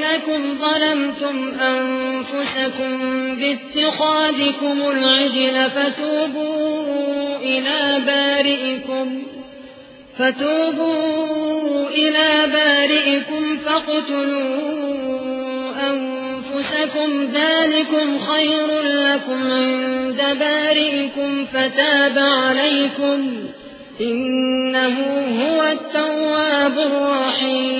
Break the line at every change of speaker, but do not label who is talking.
إنكم ظلمتم أنفسكم باتخاذكم العجل فتوبوا إلى بارئكم فتوبوا إلى بارئكم فاقتلوا أنفسكم ذلكم خير لكم عند بارئكم فتاب عليكم إنه هو التواب الرحيم